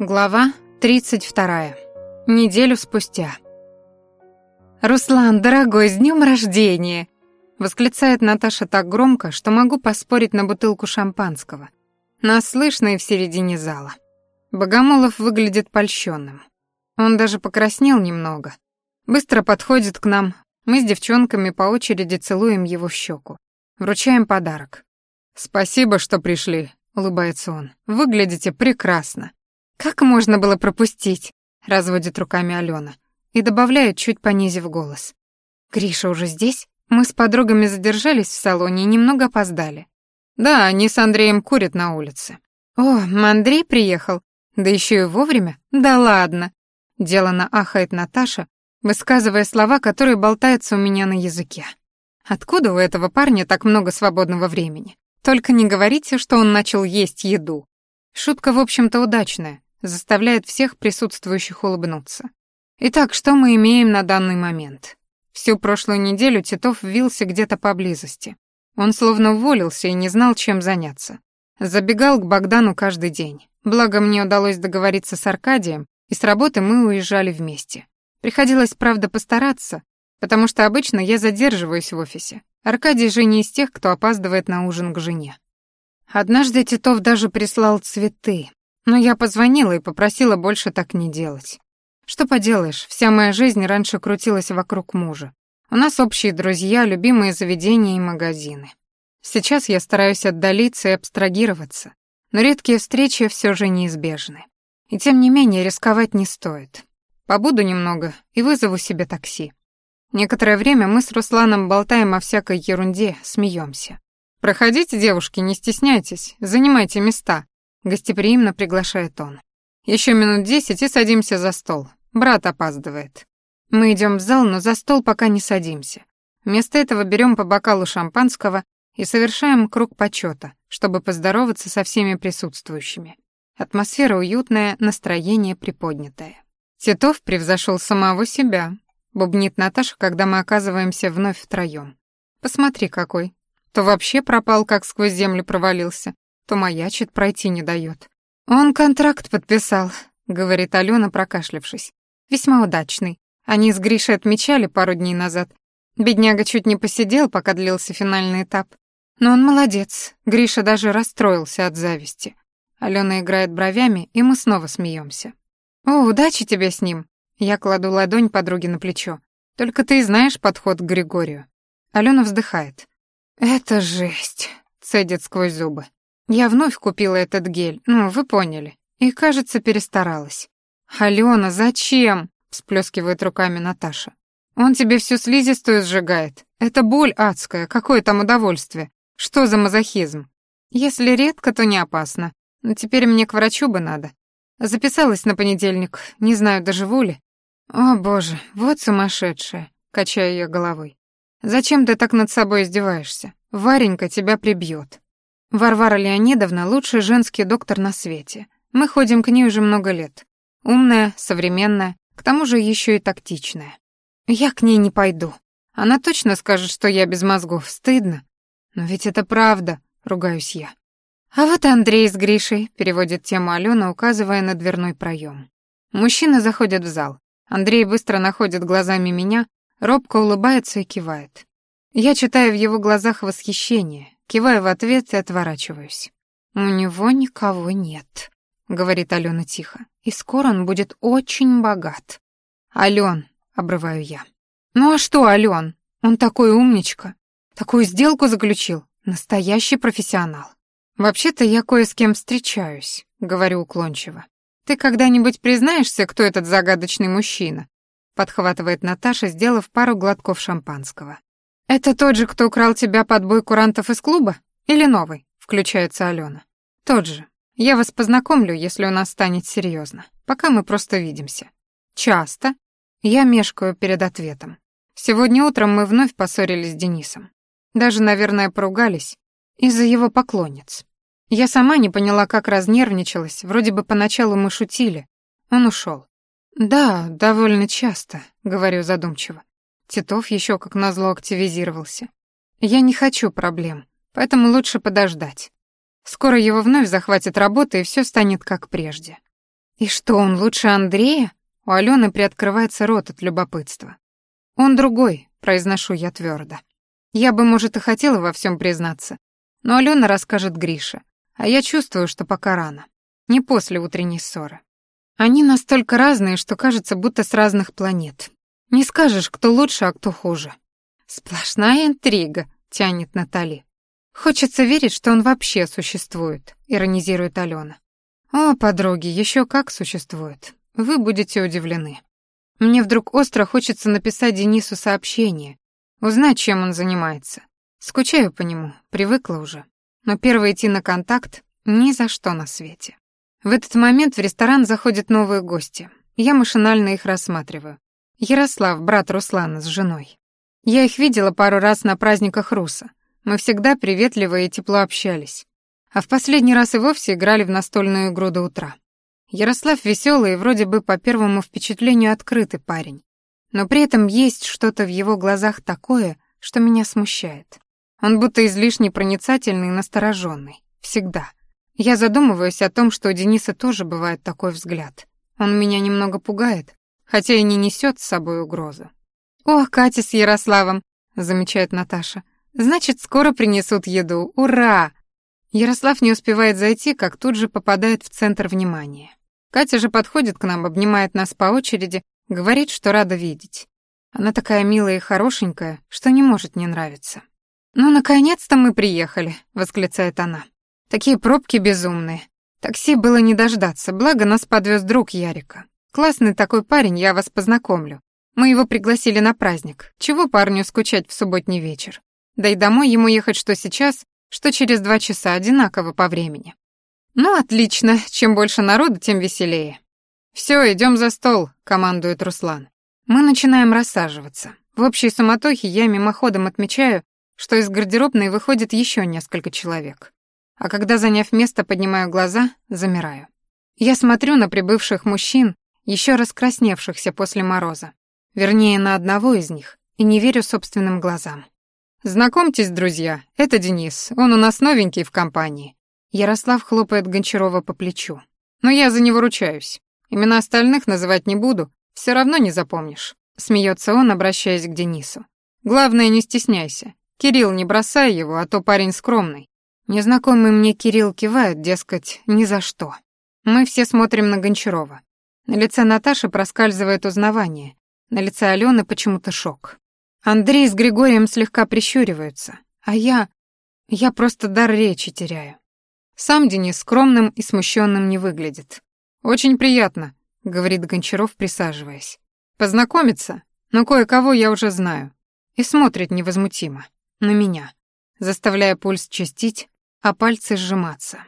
Глава 32. Неделю спустя. «Руслан, дорогой, с днем рождения!» Восклицает Наташа так громко, что могу поспорить на бутылку шампанского. Нас слышно и в середине зала. Богомолов выглядит польщенным. Он даже покраснел немного. Быстро подходит к нам. Мы с девчонками по очереди целуем его в щеку. Вручаем подарок. «Спасибо, что пришли», — улыбается он. «Выглядите прекрасно». «Как можно было пропустить?» — разводит руками Алена и добавляет, чуть понизив голос. «Гриша уже здесь? Мы с подругами задержались в салоне и немного опоздали». «Да, они с Андреем курят на улице». «О, Андрей приехал? Да еще и вовремя? Да ладно!» Делано ахает Наташа, высказывая слова, которые болтаются у меня на языке. «Откуда у этого парня так много свободного времени? Только не говорите, что он начал есть еду». Шутка, в общем-то, удачная заставляет всех присутствующих улыбнуться. Итак, что мы имеем на данный момент? Всю прошлую неделю Титов вился где-то поблизости. Он словно уволился и не знал, чем заняться. Забегал к Богдану каждый день. Благо мне удалось договориться с Аркадием, и с работы мы уезжали вместе. Приходилось, правда, постараться, потому что обычно я задерживаюсь в офисе. Аркадий же не из тех, кто опаздывает на ужин к жене. Однажды Титов даже прислал цветы, но я позвонила и попросила больше так не делать. Что поделаешь, вся моя жизнь раньше крутилась вокруг мужа. У нас общие друзья, любимые заведения и магазины. Сейчас я стараюсь отдалиться и абстрагироваться, но редкие встречи все же неизбежны. И тем не менее рисковать не стоит. Побуду немного и вызову себе такси. Некоторое время мы с Русланом болтаем о всякой ерунде, смеемся. «Проходите, девушки, не стесняйтесь, занимайте места», Гостеприимно приглашает он. Еще минут десять и садимся за стол. Брат опаздывает. Мы идем в зал, но за стол пока не садимся. Вместо этого берем по бокалу шампанского и совершаем круг почета, чтобы поздороваться со всеми присутствующими. Атмосфера уютная, настроение приподнятое. Титов превзошел самого себя, бубнит Наташа, когда мы оказываемся вновь втроем. Посмотри какой. То вообще пропал, как сквозь землю провалился, то маячит, пройти не дает. «Он контракт подписал», — говорит Алена, прокашлявшись. «Весьма удачный. Они с Гришей отмечали пару дней назад. Бедняга чуть не посидел, пока длился финальный этап. Но он молодец. Гриша даже расстроился от зависти. Алена играет бровями, и мы снова смеемся. «О, удачи тебе с ним!» Я кладу ладонь подруге на плечо. «Только ты знаешь подход к Григорию». Алена вздыхает. «Это жесть», — цедит сквозь зубы. Я вновь купила этот гель, ну, вы поняли. И, кажется, перестаралась. «Алена, зачем?» — всплескивает руками Наташа. «Он тебе всю слизистую сжигает. Это боль адская, какое там удовольствие. Что за мазохизм? Если редко, то не опасно. Но теперь мне к врачу бы надо. Записалась на понедельник, не знаю, доживу ли. О, боже, вот сумасшедшая, качаю я головой. Зачем ты так над собой издеваешься? Варенька тебя прибьет. Варвара Леонидовна — лучший женский доктор на свете. Мы ходим к ней уже много лет. Умная, современная, к тому же еще и тактичная. Я к ней не пойду. Она точно скажет, что я без мозгов. Стыдно. Но ведь это правда, ругаюсь я. А вот Андрей с Гришей, переводит тему Алена, указывая на дверной проем. Мужчины заходят в зал. Андрей быстро находит глазами меня, робко улыбается и кивает. Я читаю в его глазах восхищение, Киваю в ответ и отворачиваюсь. «У него никого нет», — говорит Алена тихо. «И скоро он будет очень богат». «Ален», — обрываю я. «Ну а что, Ален? Он такой умничка. Такую сделку заключил. Настоящий профессионал. Вообще-то я кое с кем встречаюсь», — говорю уклончиво. «Ты когда-нибудь признаешься, кто этот загадочный мужчина?» подхватывает Наташа, сделав пару глотков шампанского. «Это тот же, кто украл тебя под бой курантов из клуба? Или новый?» — включается Алена. «Тот же. Я вас познакомлю, если у нас станет серьезно. Пока мы просто видимся». «Часто?» Я мешкаю перед ответом. Сегодня утром мы вновь поссорились с Денисом. Даже, наверное, поругались из-за его поклонниц. Я сама не поняла, как разнервничалась. Вроде бы поначалу мы шутили. Он ушел. «Да, довольно часто», — говорю задумчиво. Титов еще как назло активизировался. Я не хочу проблем, поэтому лучше подождать. Скоро его вновь захватит работа, и все станет как прежде. И что, он лучше Андрея? У Алены приоткрывается рот от любопытства. Он другой, произношу я твердо. Я бы, может, и хотела во всем признаться, но Алена расскажет Грише, а я чувствую, что пока рано. Не после утренней ссоры. Они настолько разные, что кажется, будто с разных планет. Не скажешь, кто лучше, а кто хуже. Сплошная интрига, тянет Натали. Хочется верить, что он вообще существует, иронизирует Алена. О, подруги, еще как существует. Вы будете удивлены. Мне вдруг остро хочется написать Денису сообщение, узнать, чем он занимается. Скучаю по нему, привыкла уже. Но первый идти на контакт ни за что на свете. В этот момент в ресторан заходят новые гости. Я машинально их рассматриваю. Ярослав, брат Руслана с женой. Я их видела пару раз на праздниках Руса. Мы всегда приветливо и тепло общались. А в последний раз и вовсе играли в настольную игру до утра. Ярослав веселый и вроде бы по первому впечатлению открытый парень. Но при этом есть что-то в его глазах такое, что меня смущает. Он будто излишне проницательный и настороженный. Всегда. Я задумываюсь о том, что у Дениса тоже бывает такой взгляд. Он меня немного пугает, хотя и не несет с собой угрозы. «О, Катя с Ярославом!» — замечает Наташа. «Значит, скоро принесут еду. Ура!» Ярослав не успевает зайти, как тут же попадает в центр внимания. Катя же подходит к нам, обнимает нас по очереди, говорит, что рада видеть. Она такая милая и хорошенькая, что не может не нравиться. «Ну, наконец-то мы приехали», — восклицает она. Такие пробки безумные. Такси было не дождаться, благо нас подвез друг Ярика. Классный такой парень, я вас познакомлю. Мы его пригласили на праздник. Чего парню скучать в субботний вечер? Да и домой ему ехать что сейчас, что через два часа одинаково по времени. Ну, отлично, чем больше народу, тем веселее. Все, идем за стол, командует Руслан. Мы начинаем рассаживаться. В общей суматохе я мимоходом отмечаю, что из гардеробной выходит еще несколько человек а когда, заняв место, поднимаю глаза, замираю. Я смотрю на прибывших мужчин, еще раскрасневшихся после мороза. Вернее, на одного из них, и не верю собственным глазам. «Знакомьтесь, друзья, это Денис, он у нас новенький в компании». Ярослав хлопает Гончарова по плечу. «Но я за него ручаюсь. Имена остальных называть не буду, все равно не запомнишь». Смеется он, обращаясь к Денису. «Главное, не стесняйся. Кирилл, не бросай его, а то парень скромный. Незнакомый мне Кирилл кивает, дескать, ни за что. Мы все смотрим на Гончарова. На лице Наташи проскальзывает узнавание, на лице Алены почему-то шок. Андрей с Григорием слегка прищуриваются, а я... я просто дар речи теряю. Сам Денис скромным и смущенным не выглядит. «Очень приятно», — говорит Гончаров, присаживаясь. «Познакомиться? Но кое-кого я уже знаю». И смотрит невозмутимо. На меня, заставляя пульс частить, а пальцы сжиматься.